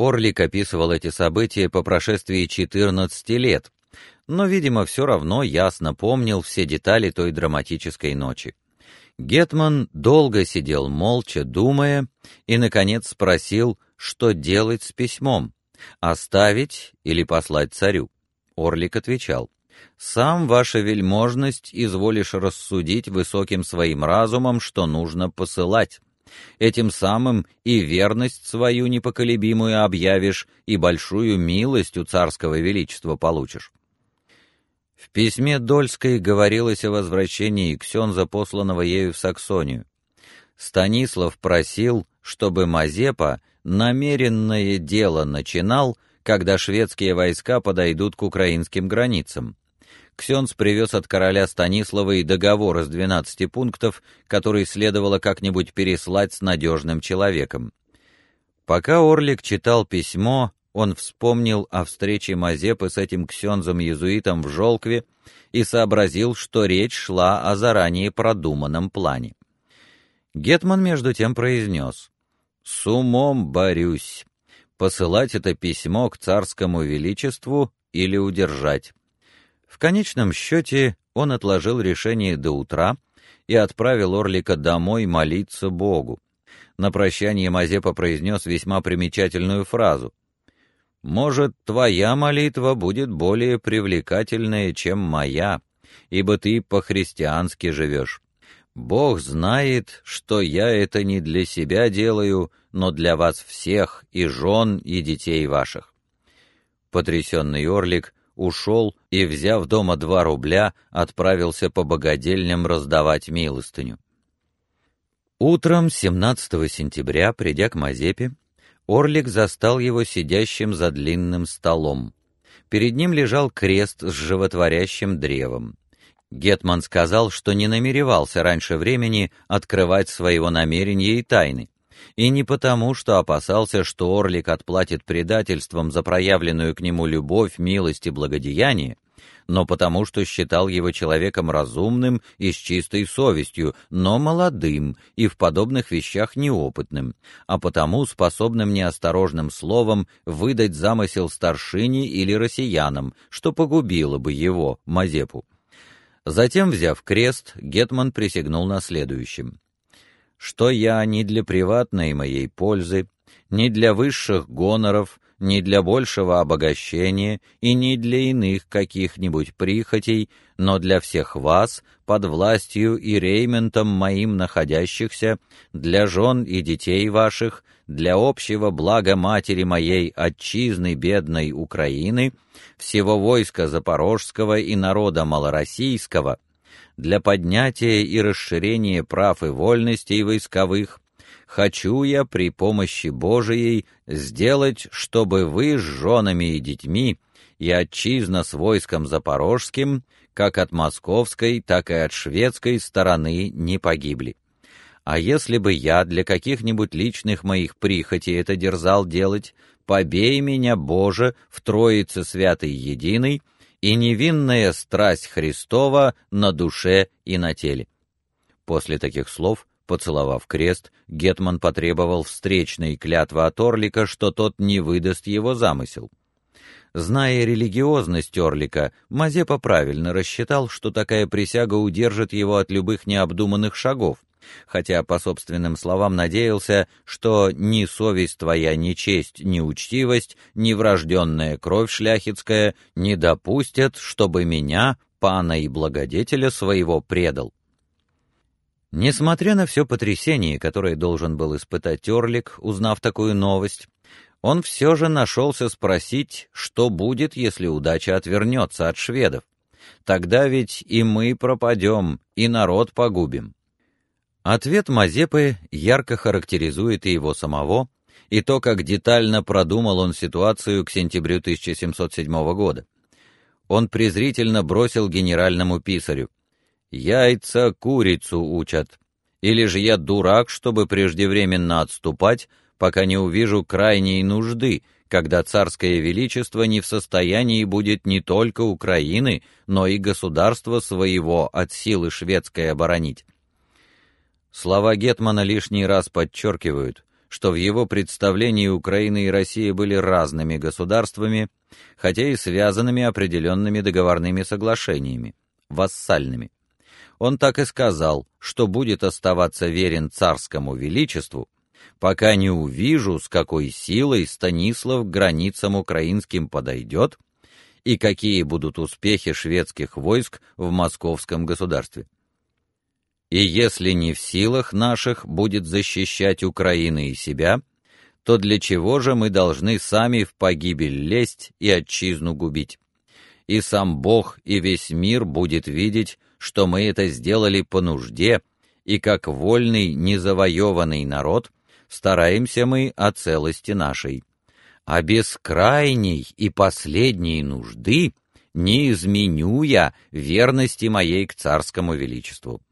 Орлик описывал эти события по прошествии 14 лет, но, видимо, все равно ясно помнил все детали той драматической ночи. Гетман долго сидел молча, думая, и наконец спросил, что делать с письмом: оставить или послать царю. Орлик отвечал: сам ваша вельможность изволишь рассудить высоким своим разумом, что нужно посылать. Этим самым и верность свою непоколебимую объявишь, и большую милость у царского величества получишь. В письме Дольской говорилось о возвращении ксенза, посланного ею в Саксонию. Станислав просил, чтобы Мазепа намеренное дело начинал, когда шведские войска подойдут к украинским границам. Ксенц привез от короля Станислава и договор из 12 пунктов, который следовало как-нибудь переслать с надежным человеком. Пока Орлик читал письмо, он вспомнил о встрече Мазепы с этим ксензом-иезуитом в Жолкве и сообразил, что речь шла о заранее продуманном плане. Гетман между тем произнес: "С умом борюсь. Посылать это письмо к царскому величеству или удержать?" В конечном счете он отложил решение до утра и отправил Орлика домой молиться Богу. На прощание Мазепа произнес весьма примечательную фразу: может, твоя молитва будет более привлекательная, чем моя, ибо ты по-христиански живешь. Бог знает, что я это не для себя делаю, но для вас всех, и жен, и детей ваших. Потрясенный Орлик ушел и, взяв дома два рубля, отправился по богадельням раздавать милостыню. Утром 17 сентября, придя к Мазепе, Орлик застал его сидящим за длинным столом. Перед ним лежал крест с животворящим древом. Гетман сказал, что не намеревался раньше времени открывать своего намерения и тайны, и не потому, что опасался, что Орлик отплатит предательством за проявленную к нему любовь, милость и благодеяние, но потому что считал его человеком разумным и с чистой совестью, но молодым и в подобных вещах неопытным, а потому способным неосторожным словом выдать замысел старшине или россиянам, что погубило бы его, Мазепу. Затем, взяв крест, гетман присягнул на следующем: что я ни для приватной моей пользы, ни для высших гоноров ни для большего обогащения и ни для иных каких-нибудь прихотей, но для всех вас, под властью и рейментом моим находящихся, для жен и детей ваших, для общего блага матери моей отчизны бедной Украины, всего войска запорожского и народа малороссийского, для поднятия и расширения прав и вольностей войсковых, хочу я при помощи Божией сделать, чтобы вы с женами и детьми и отчизна с войском запорожским, как от московской, так и от шведской стороны не погибли. А если бы я для каких-нибудь личных моих прихотей это дерзал делать, побей меня, Боже, в Троице Святой Единой, и невинная страсть Христова на душе и на теле. После таких слов Поцеловав крест, гетман потребовал встречной клятвы от Орлика, что тот не выдаст его замысел. Зная религиозность Орлика, Мазепа правильно рассчитал, что такая присяга удержит его от любых необдуманных шагов, хотя по собственным словам надеялся, что ни совесть твоя, ни честь, ни учтивость, ни врожденная кровь шляхетская не допустят, чтобы меня, пана и благодетеля своего предал. Несмотря на все потрясение, которое должен был испытать Орлик, узнав такую новость, он все же нашелся спросить, что будет, если удача отвернется от шведов. Тогда ведь и мы пропадем, и народ погубим. Ответ Мазепы ярко характеризует и его самого, и то, как детально продумал он ситуацию к сентябрю 1707 года. Он презрительно бросил генеральному писарю: Яйца курицу учат. Или же я дурак, чтобы преждевременно отступать, пока не увижу крайней нужды, когда царское величество не в состоянии будет не только Украины, но и государства своего от силы шведской оборонить. Слова гетмана лишний раз подчеркивают, что в его представлении Украина и Россия были разными государствами, хотя и связанными определенными договорными соглашениями, вассальными. Он так и сказал, что будет оставаться верен царскому величеству, пока не увижу, с какой силой Станислав к границам украинским подойдет и какие будут успехи шведских войск в московском государстве. И если не в силах наших будет защищать Украину и себя, то для чего же мы должны сами в погибель лезть и отчизну губить? И сам Бог и весь мир будет видеть, что мы это сделали по нужде, и как вольный, незавоеванный народ стараемся мы о целости нашей. А без крайней и последней нужды не изменю я верности моей к царскому величеству.